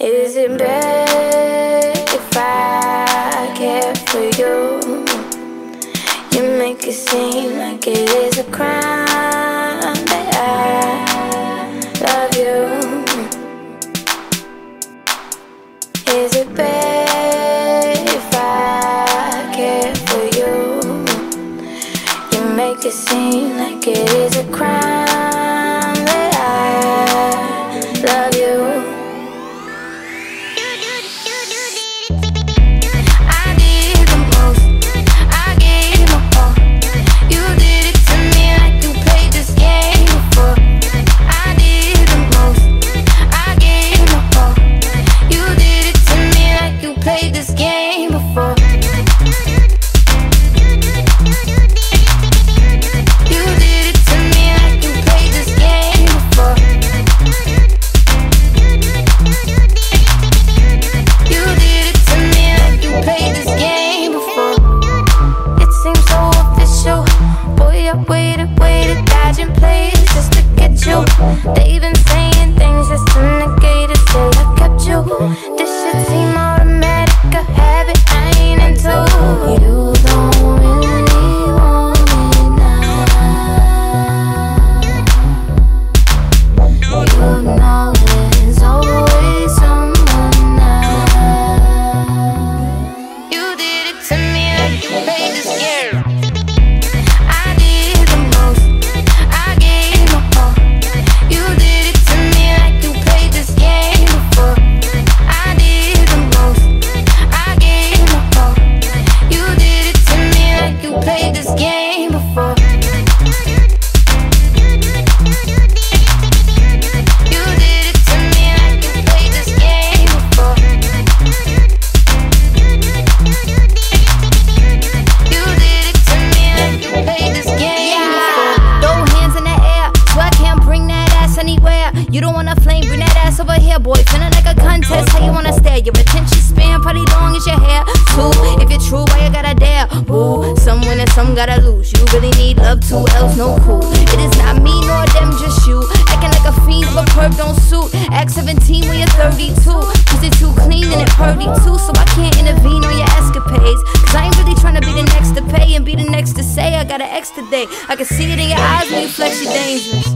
Is it bad if I care for you? You make it seem like it is a crime that I love you. Is it bad if I care for you? You make it seem like it is a crime. Your attention span pretty long as your hair. too. if you're true, why you gotta dare? Ooh, some win and some gotta lose. You really need love, too else no cool. It is not me nor them, just you. Acting like a fiend, but perv don't suit. Act 17 when you're 32. Cause it's too clean and it purdy too, so I can't intervene on your escapades. Cause I ain't really trying to be the next to pay and be the next to say I got an extra day. I can see it in your eyes when you flex, you're dangerous.